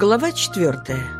Глава четвертая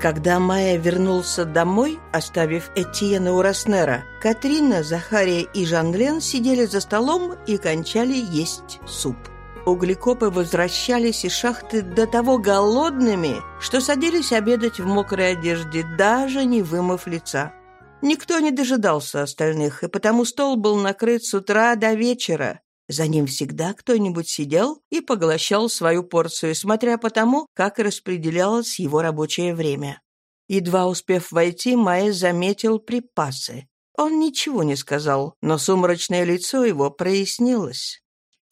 Когда Майя вернулся домой, оставив Этьена у Роснера, Катрина, Захария и Жанлен сидели за столом и кончали есть суп. Углекопы возвращались из шахты до того голодными, что садились обедать в мокрой одежде, даже не вымыв лица. Никто не дожидался остальных, и потому стол был накрыт с утра до вечера. За ним всегда кто-нибудь сидел и поглощал свою порцию, смотря по тому, как распределялось его рабочее время. Едва успев войти, Майя заметил припасы. Он ничего не сказал, но сумрачное лицо его прояснилось.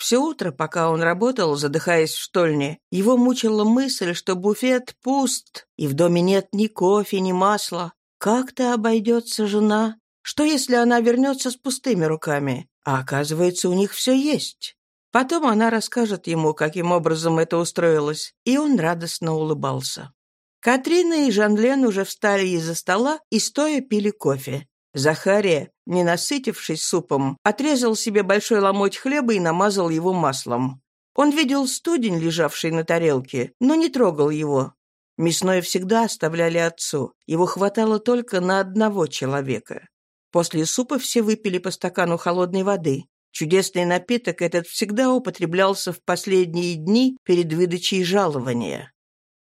Все утро, пока он работал, задыхаясь в штольне, его мучила мысль, что буфет пуст, и в доме нет ни кофе, ни масла. Как-то обойдется жена. Что, если она вернется с пустыми руками? А оказывается, у них все есть. Потом она расскажет ему, каким образом это устроилось, и он радостно улыбался. Катрина и Жанлен уже встали из-за стола и стоя пили кофе. Захария, не насытившись супом, отрезал себе большой ломоть хлеба и намазал его маслом. Он видел студень, лежавший на тарелке, но не трогал его. Мясное всегда оставляли отцу. Его хватало только на одного человека. После супа все выпили по стакану холодной воды. Чудесный напиток этот всегда употреблялся в последние дни перед выдачей жалования.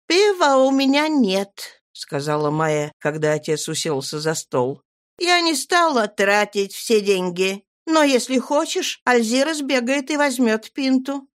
«Пива у меня нет», — сказала Майя, когда отец уселся за стол. Я не стала тратить все деньги. Но если хочешь, Альзира сбегает и возьмет пинту».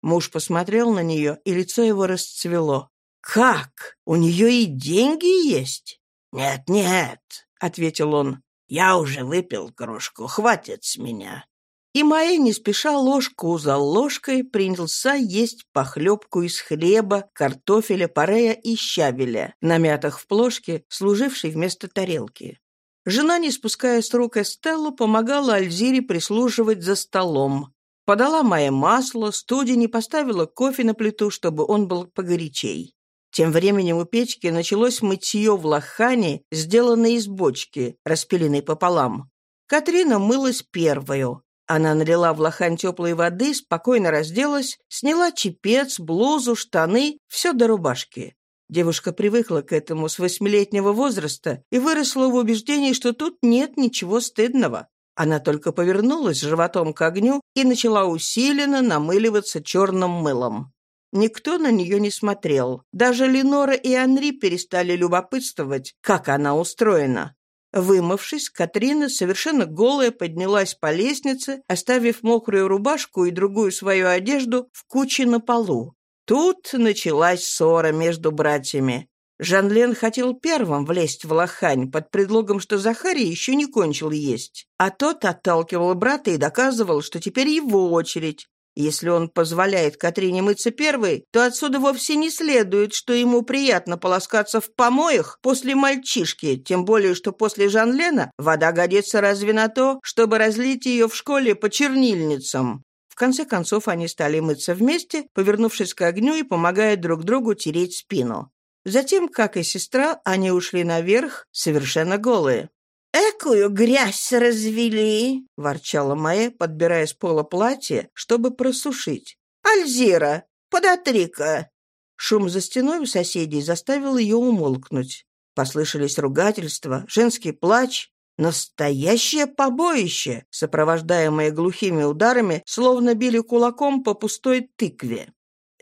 Муж посмотрел на нее, и лицо его расцвело. «Как? У нее и деньги есть?» «Нет-нет», — ответил он. «Я уже выпил кружку, хватит с меня». И Майя не спеша ложку за ложкой принялся есть похлебку из хлеба, картофеля, парея и щавеля, намятых в плошке, служившей вместо тарелки. Жена, не спуская с рук Эстеллу, помогала Альзире прислуживать за столом. Подала Майе масло, студень и поставила кофе на плиту, чтобы он был погорячей. Тем временем у печки началось мытье в лохане, сделанной из бочки, распиленной пополам. Катрина мылась первою. Она налила в лохань теплой воды, спокойно разделась, сняла чепец, блузу, штаны, все до рубашки. Девушка привыкла к этому с восьмилетнего возраста и выросла в убеждении, что тут нет ничего стыдного. Она только повернулась животом к огню и начала усиленно намыливаться черным мылом. Никто на нее не смотрел. Даже Ленора и Анри перестали любопытствовать, как она устроена. Вымывшись, Катрина, совершенно голая, поднялась по лестнице, оставив мокрую рубашку и другую свою одежду в куче на полу. Тут началась ссора между братьями. Жанлен хотел первым влезть в лохань под предлогом, что Захарий еще не кончил есть, а тот отталкивал брата и доказывал, что теперь его очередь. Если он позволяет Катрине мыться первой, то отсюда вовсе не следует, что ему приятно полоскаться в помоях после мальчишки, тем более, что после Жанлена вода годится разве на то, чтобы разлить ее в школе по чернильницам. В конце концов они стали мыться вместе, повернувшись к огню и помогая друг другу тереть спину. Затем, как и сестра, они ушли наверх, совершенно голые. «Экую грязь развели!» — ворчала Майя, подбирая с пола платье, чтобы просушить. «Альзира, подотри-ка!» Шум за стеной у соседей заставил ее умолкнуть. Послышались ругательства, женский плач, Настоящее побоище, сопровождаемое глухими ударами, словно били кулаком по пустой тыкве.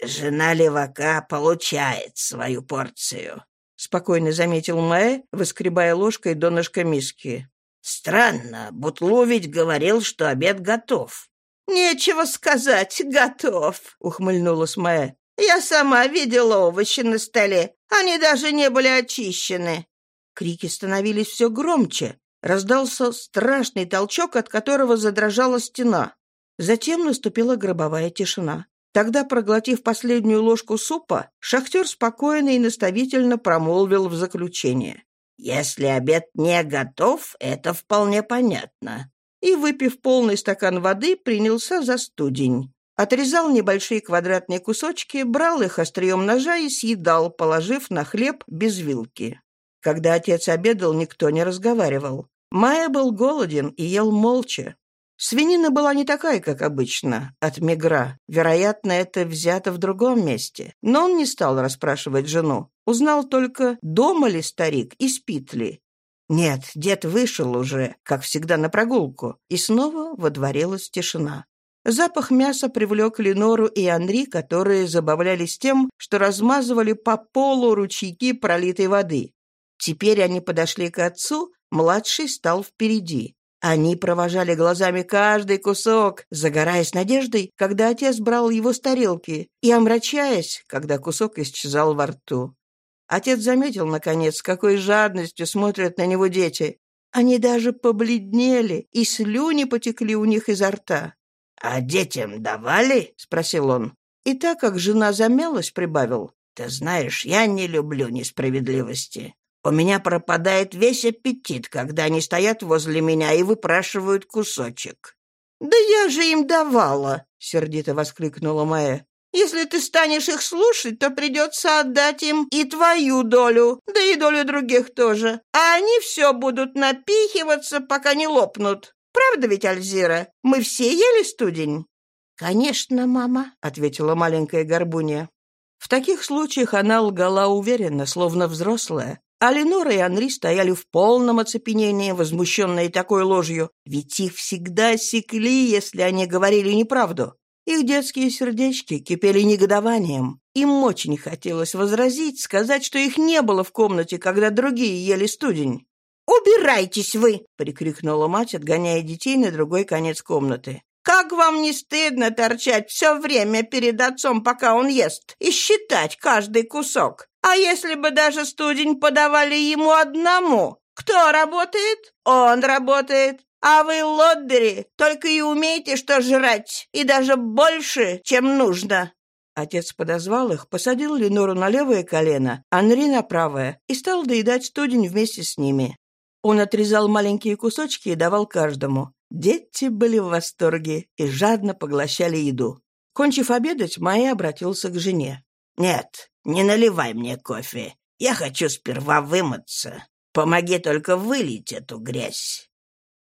«Жена левака получает свою порцию», — спокойно заметил Маэ, выскребая ложкой донышко миски. «Странно, Бутлу ведь говорил, что обед готов». «Нечего сказать, готов», — ухмыльнулась Маэ. «Я сама видела овощи на столе. Они даже не были очищены». Крики становились все громче. Раздался страшный толчок, от которого задрожала стена. Затем наступила гробовая тишина. Тогда, проглотив последнюю ложку супа, шахтер спокойно и наставительно промолвил в заключение. «Если обед не готов, это вполне понятно». И, выпив полный стакан воды, принялся за студень. Отрезал небольшие квадратные кусочки, брал их острием ножа и съедал, положив на хлеб без вилки. Когда отец обедал, никто не разговаривал. Майя был голоден и ел молча. Свинина была не такая, как обычно, от мигра. Вероятно, это взято в другом месте. Но он не стал расспрашивать жену. Узнал только, дома ли старик и спит ли. Нет, дед вышел уже, как всегда, на прогулку, и снова водворилась тишина. Запах мяса привлек Ленору и Анри, которые забавлялись тем, что размазывали по полу ручейки пролитой воды. Теперь они подошли к отцу, младший стал впереди. Они провожали глазами каждый кусок, загораясь надеждой, когда отец брал его с тарелки, и омрачаясь, когда кусок исчезал во рту. Отец заметил, наконец, с какой жадностью смотрят на него дети. Они даже побледнели, и слюни потекли у них изо рта. «А детям давали?» — спросил он. И так как жена замялась, прибавил. «Ты знаешь, я не люблю несправедливости. У меня пропадает весь аппетит, когда они стоят возле меня и выпрашивают кусочек». «Да я же им давала!» — сердито воскликнула Майя. Если ты станешь их слушать, то придется отдать им и твою долю, да и долю других тоже. А они все будут напихиваться, пока не лопнут. Правда ведь, Альзира? Мы все ели студень?» «Конечно, мама», — ответила маленькая горбунья. В таких случаях она лгала уверенно, словно взрослая. А Ленора и Анри стояли в полном оцепенении, возмущенные такой ложью, ведь их всегда секли, если они говорили неправду. Их детские сердечки кипели негодованием. Им очень хотелось возразить, сказать, что их не было в комнате, когда другие ели студень. «Убирайтесь вы!» — прикрикнула мать, отгоняя детей на другой конец комнаты. «Как вам не стыдно торчать все время перед отцом, пока он ест, и считать каждый кусок? А если бы даже студень подавали ему одному? Кто работает? Он работает. А вы, лодбери, только и умеете что жрать, и даже больше, чем нужно». Отец подозвал их, посадил Ленору на левое колено, Анри на правое, и стал доедать студень вместе с ними. Он отрезал маленькие кусочки и давал каждому. Дети были в восторге и жадно поглощали еду. Кончив обедать, Майя обратился к жене. «Нет, не наливай мне кофе. Я хочу сперва вымыться. Помоги только вылить эту грязь».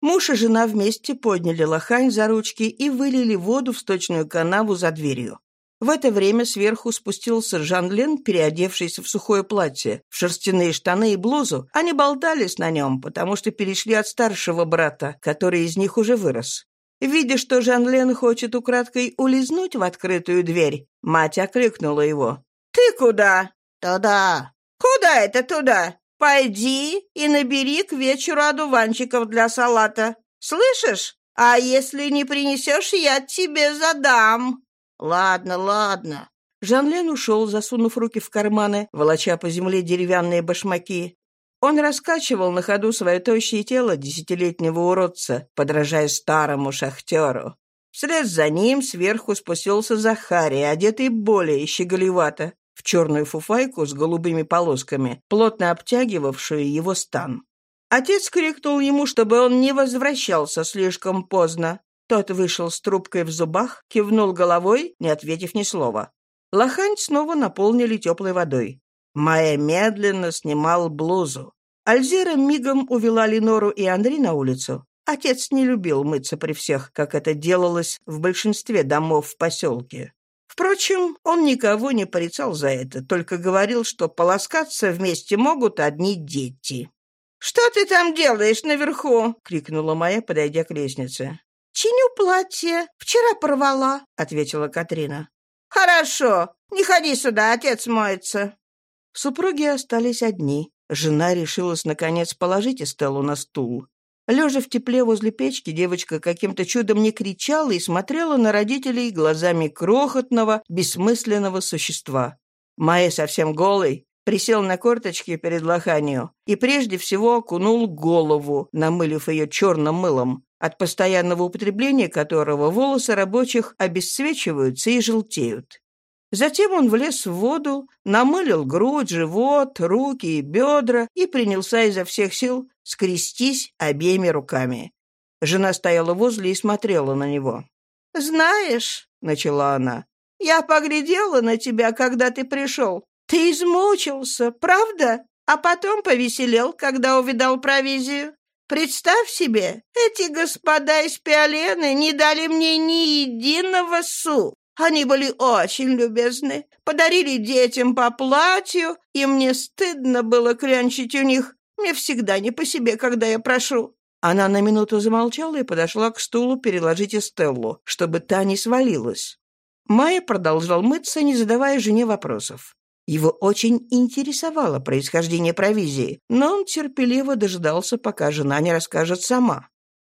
Муж и жена вместе подняли лохань за ручки и вылили воду в сточную канаву за дверью. В это время сверху спустился Жан-Лен, переодевшийся в сухое платье, в шерстяные штаны и блузу. Они болтались на нем, потому что перешли от старшего брата, который из них уже вырос. Видя, что Жан-Лен хочет украдкой улизнуть в открытую дверь, мать окликнула его. «Ты куда?» «Туда». «Куда это туда?» Пойди и набери к вечеру одуванчиков для салата. Слышишь? А если не принесешь, я тебе задам». «Ладно, ладно». Жанлен ушел, засунув руки в карманы, волоча по земле деревянные башмаки. Он раскачивал на ходу свое тощее тело десятилетнего уродца, подражая старому шахтеру. Вслед за ним сверху спустился Захарий, одетый более щеголевато в черную фуфайку с голубыми полосками, плотно обтягивавшую его стан. Отец крикнул ему, чтобы он не возвращался слишком поздно. Тот вышел с трубкой в зубах, кивнул головой, не ответив ни слова. Лохань снова наполнили теплой водой. Майя медленно снимал блузу. Альзира мигом увела Ленору и Андрей на улицу. Отец не любил мыться при всех, как это делалось в большинстве домов в поселке. Впрочем, он никого не порицал за это, только говорил, что полоскаться вместе могут одни дети. «Что ты там делаешь наверху?» — крикнула Майя, подойдя к лестнице. «Чиню платье. Вчера порвала», — ответила Катрина. «Хорошо. Не ходи сюда, отец моется». Супруги остались одни. Жена решилась, наконец, положить Эстеллу на стул. Лежа в тепле возле печки, девочка каким-то чудом не кричала и смотрела на родителей глазами крохотного, бессмысленного существа. Майя совсем голый, присел на корточки перед лоханью и прежде всего окунул голову, намылив ее черным мылом, от постоянного употребления которого волосы рабочих обесцвечиваются и желтеют. Затем он влез в воду, намылил грудь, живот, руки и бедра и принялся изо всех сил скрестись обеими руками. Жена стояла возле и смотрела на него. «Знаешь», — начала она, — «я поглядела на тебя, когда ты пришел. Ты измучился, правда? А потом повеселел, когда увидал провизию. Представь себе, эти господа из Пиолены не дали мне ни единого су. Они были очень любезны, подарили детям по платью, и мне стыдно было клянчить у них. Мне всегда не по себе, когда я прошу». Она на минуту замолчала и подошла к стулу переложить Эстеллу, чтобы та не свалилась. Майя продолжал мыться, не задавая жене вопросов. Его очень интересовало происхождение провизии, но он терпеливо дожидался, пока жена не расскажет сама.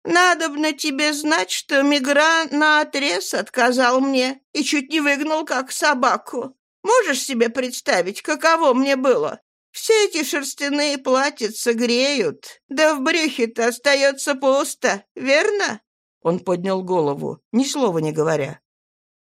«Надобно тебе знать, что Мигра наотрез отказал мне и чуть не выгнал, как собаку. Можешь себе представить, каково мне было? Все эти шерстяные платьица греют, да в брюхе-то остается пусто, верно?» Он поднял голову, ни слова не говоря.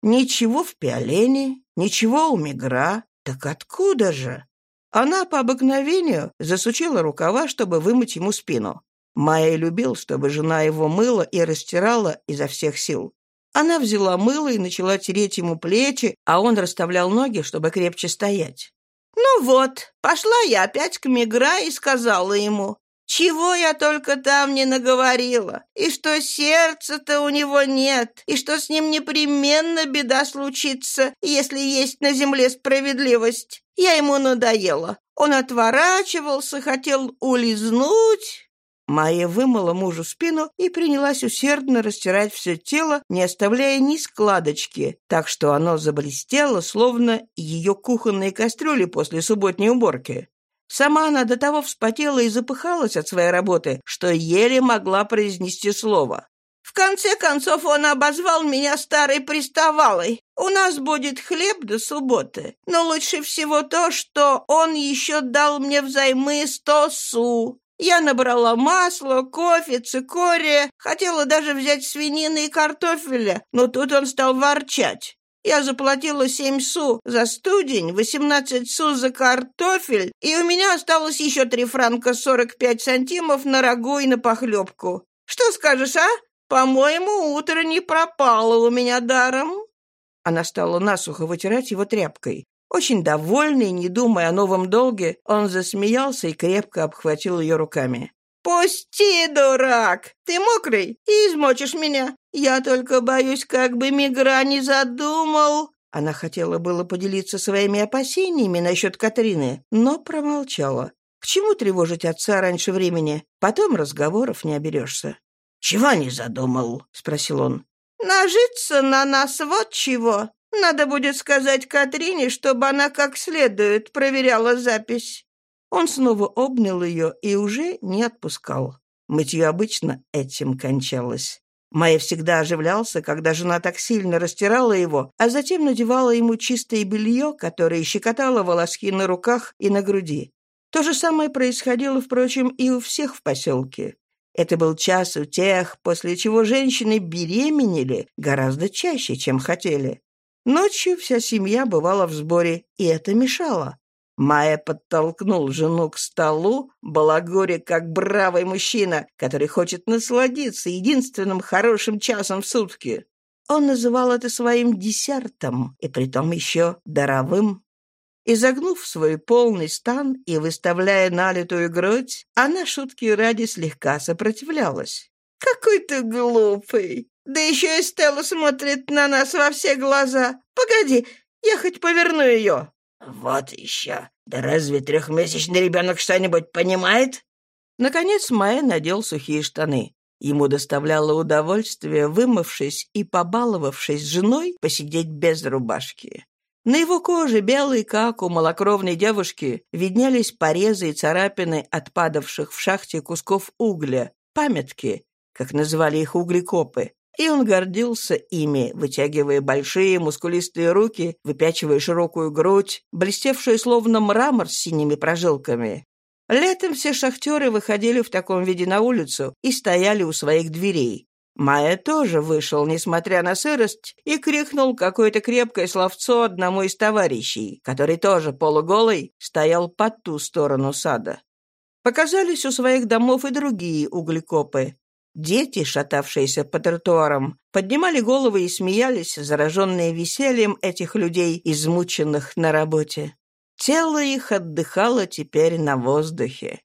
Ничего в пиолене, ничего у Мигра, так откуда же? Она по обыкновению засучила рукава, чтобы вымыть ему спину. Майя любил, чтобы жена его мыла и растирала изо всех сил. Она взяла мыло и начала тереть ему плечи, а он расставлял ноги, чтобы крепче стоять. «Ну вот, пошла я опять к Мигра и сказала ему, чего я только там не наговорила, и что сердца-то у него нет, и что с ним непременно беда случится, если есть на земле справедливость. Я ему надоела. Он отворачивался, хотел улизнуть, Майя вымыла мужу спину и принялась усердно растирать все тело, не оставляя ни складочки, так что оно заблестело, словно ее кухонные кастрюли после субботней уборки. Сама она до того вспотела и запыхалась от своей работы, что еле могла произнести слово. В конце концов он обозвал меня старой приставалой. У нас будет хлеб до субботы, но лучше всего то, что он еще дал мне взаймы сто су. Я набрала масло, кофе, цикория, хотела даже взять свинины и картофеля, но тут он стал ворчать. Я заплатила семь су за студень, восемнадцать су за картофель, и у меня осталось еще три франка сорок пять сантимов на рагу и на похлебку. Что скажешь, а? По-моему, утро не пропало у меня даром». Она стала насухо вытирать его тряпкой. Очень довольный, не думая о новом долге, он засмеялся и крепко обхватил ее руками. «Пусти, дурак! Ты мокрый и измочишь меня. Я только боюсь, как бы Мигра не задумал...» Она хотела было поделиться своими опасениями насчет Катрины, но промолчала. К чему тревожить отца раньше времени? Потом разговоров не оберешься. «Чего не задумал?» — спросил он. «Нажиться на нас вот чего. Надо будет сказать Катрине, чтобы она как следует проверяла запись. Он снова обнял ее и уже не отпускал. Мытье обычно этим кончалось. Майя всегда оживлялся, когда жена так сильно растирала его, а затем надевала ему чистое белье, которое щекотало волоски на руках и на груди. То же самое происходило, впрочем, и у всех в поселке. Это был час у тех, после чего женщины беременели гораздо чаще, чем хотели. Ночью вся семья бывала в сборе, и это мешало. Майя подтолкнул жену к столу, балагоре как бравый мужчина, который хочет насладиться единственным хорошим часом в сутки. Он называл это своим десертом, и притом еще даровым. Изогнув свой полный стан и выставляя налитую грудь, она шутки ради слегка сопротивлялась. «Какой ты глупый! Да еще и Стелла смотрит на нас во все глаза! Погоди, я хоть поверну ее!» «Вот еще! Да разве трехмесячный ребенок что-нибудь понимает?» Наконец Майя надел сухие штаны. Ему доставляло удовольствие, вымывшись и побаловавшись с женой, посидеть без рубашки. На его коже, белой, как у малокровной девушки, виднелись порезы и царапины от падавших в шахте кусков угля, памятки, как называли их углекопы, и он гордился ими, вытягивая большие мускулистые руки, выпячивая широкую грудь, блестевшую словно мрамор с синими прожилками. Летом все шахтеры выходили в таком виде на улицу и стояли у своих дверей. Майя тоже вышел, несмотря на сырость, и крикнул какое-то крепкое словцо одному из товарищей, который тоже полуголый стоял по ту сторону сада. Показались у своих домов и другие углекопы. Дети, шатавшиеся по тротуарам, поднимали головы и смеялись, зараженные весельем этих людей, измученных на работе. Тело их отдыхало теперь на воздухе.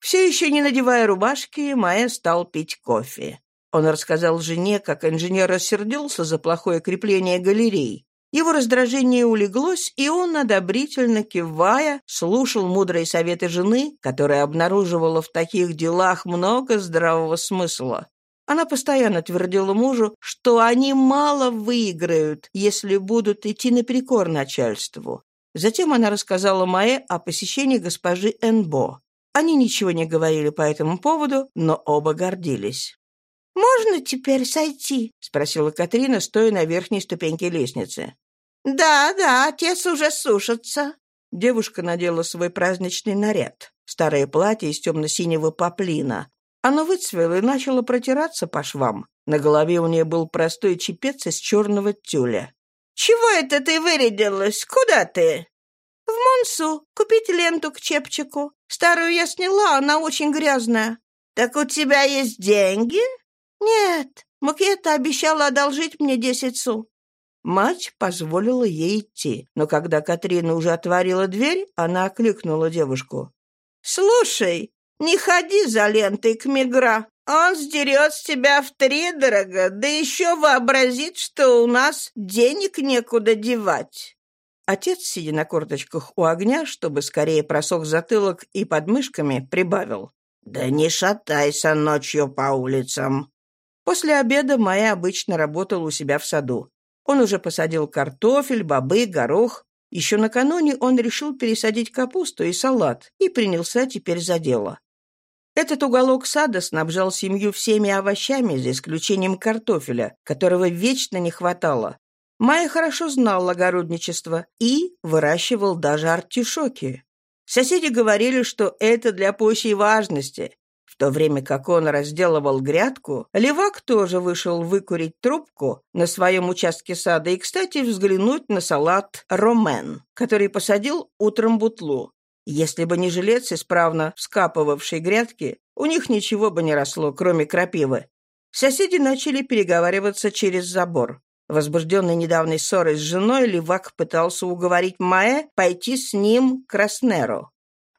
Все еще не надевая рубашки, Маэ стал пить кофе. Он рассказал жене, как инженер рассердился за плохое крепление галерей. Его раздражение улеглось, и он, одобрительно кивая, слушал мудрые советы жены, которая обнаруживала в таких делах много здравого смысла. Она постоянно твердила мужу, что они мало выиграют, если будут идти наперекор начальству. Затем она рассказала Маэ о посещении госпожи Энбо. Они ничего не говорили по этому поводу, но оба гордились. «Можно теперь сойти?» — спросила Катрина, стоя на верхней ступеньке лестницы. «Да, да, отец уже сушится». Девушка надела свой праздничный наряд. Старое платье из темно-синего поплина, оно выцвело и начало протираться по швам. На голове у нее был простой чепец из черного тюля. «Чего это ты вырядилась? Куда ты?» «В Монсу. Купить ленту к чепчику. Старую я сняла, она очень грязная». «Так у тебя есть деньги?» «Нет. Мукета обещала одолжить мне десять су». Мать позволила ей идти, но когда Катрина уже отворила дверь, она окликнула девушку. «Слушай, не ходи за лентой к Мигра. Он сдерет с тебя втридорога, да еще вообразит, что у нас денег некуда девать». Отец, сидя на корточках у огня, чтобы скорее просох затылок и подмышками, прибавил. «Да не шатайся ночью по улицам». После обеда Майя обычно работал у себя в саду. Он уже посадил картофель, бобы, горох, еще накануне он решил пересадить капусту и салат и принялся теперь за дело. Этот уголок сада снабжал семью всеми овощами, за исключением картофеля, которого вечно не хватало. Майя хорошо знал огородничество и выращивал даже артишоки. Соседи говорили, что это для пущей важности. В то время как он разделывал грядку, левак тоже вышел выкурить трубку на своем участке сада и, кстати, взглянуть на салат «Ромен», который посадил утром бутлу. Если бы не жилец, исправно вскапывавший грядки, у них ничего бы не росло, кроме крапивы. Соседи начали переговариваться через забор. Возбужденный недавней ссорой с женой, Левак пытался уговорить Маэ пойти с ним к Краснеру.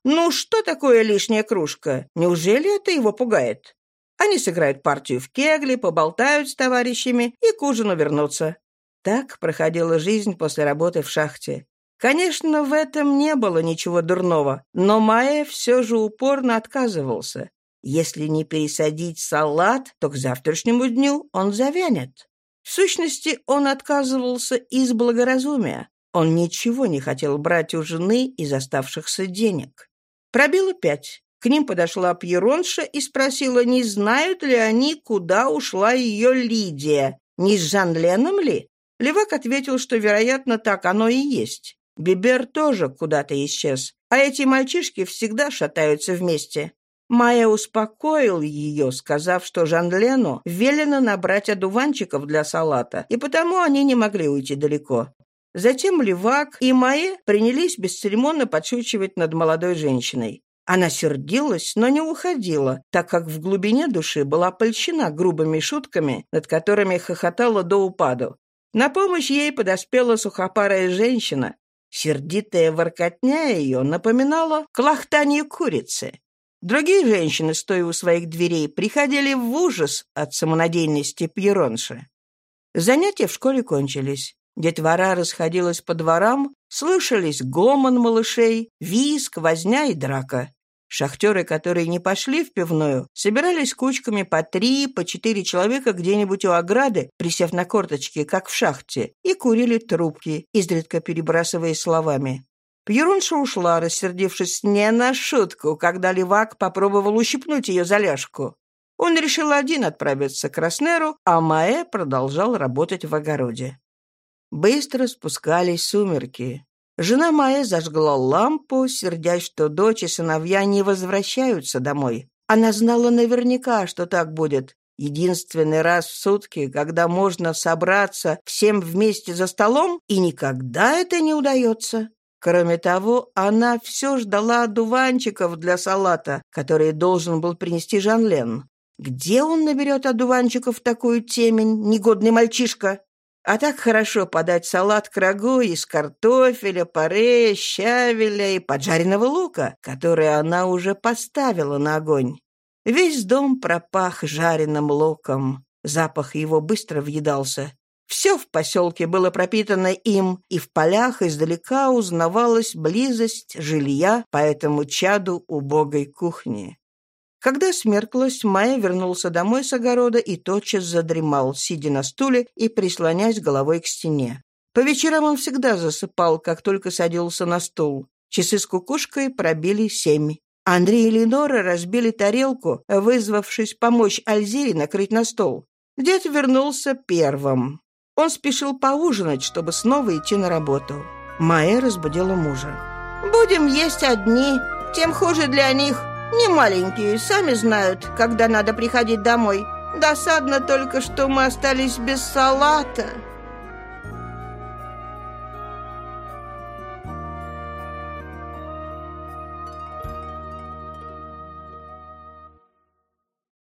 Ну, что такое лишняя кружка? Неужели это его пугает? Они сыграют партию в кегли, поболтают с товарищами и к ужину вернутся. Так проходила жизнь после работы в шахте. Конечно, в этом не было ничего дурного, но Майя все же упорно отказывался. Если не пересадить салат, то к завтрашнему дню он завянет. В сущности, он отказывался из благоразумия. Он ничего не хотел брать у жены из оставшихся денег. Пробило пять. К ним подошла Пьеронша и спросила, не знают ли они, куда ушла ее Лидия, не с Жан-Леном ли? Левак ответил, что, вероятно, так оно и есть. Бибер тоже куда-то исчез, а эти мальчишки всегда шатаются вместе. Майя успокоил ее, сказав, что Жан-Лену велено набрать одуванчиков для салата, и потому они не могли уйти далеко. Затем Левак и Майя принялись бесцеремонно подшучивать над молодой женщиной. Она сердилась, но не уходила, так как в глубине души была польщена грубыми шутками, над которыми хохотала до упаду. На помощь ей подоспела сухопарая женщина. Сердитая воркотня ее напоминала клохтание курицы. Другие женщины, стоя у своих дверей, приходили в ужас от самонадеянности Пьеронши. Занятия в школе кончились. Детвора расходилась по дворам, слышались гомон малышей, виск, возня и драка. Шахтеры, которые не пошли в пивную, собирались кучками по три, по четыре человека где-нибудь у ограды, присев на корточки, как в шахте, и курили трубки, изредка перебрасываясь словами. Пьерунша ушла, рассердившись не на шутку, когда левак попробовал ущипнуть ее за ляжку. Он решил один отправиться к Краснеру, а Маэ продолжал работать в огороде. Быстро спускались сумерки. Жена моя зажгла лампу, сердясь, что дочь и сыновья не возвращаются домой. Она знала наверняка, что так будет. Единственный раз в сутки, когда можно собраться всем вместе за столом, и никогда это не удается. Кроме того, она все ждала одуванчиков для салата, которые должен был принести Жан-Лен. Где он наберет одуванчиков в такую темень, негодный мальчишка? А так хорошо подать салат к рагу из картофеля, паре, щавеля и поджаренного лука, который она уже поставила на огонь. Весь дом пропах жареным луком. Запах его быстро въедался. Все в поселке было пропитано им, и в полях издалека узнавалась близость жилья по этому чаду убогой кухни. Когда смерклась, Майя вернулся домой с огорода и тотчас задремал, сидя на стуле и прислонясь головой к стене. По вечерам он всегда засыпал, как только садился на стул. Часы с кукушкой пробили семь. Андрей и Ленора разбили тарелку, вызвавшись помочь Альзире накрыть на стол. Дед вернулся первым. Он спешил поужинать, чтобы снова идти на работу. Майя разбудила мужа. «Будем есть одни, тем хуже для них. Не маленькие, сами знают, когда надо приходить домой. Досадно только, что мы остались без салата».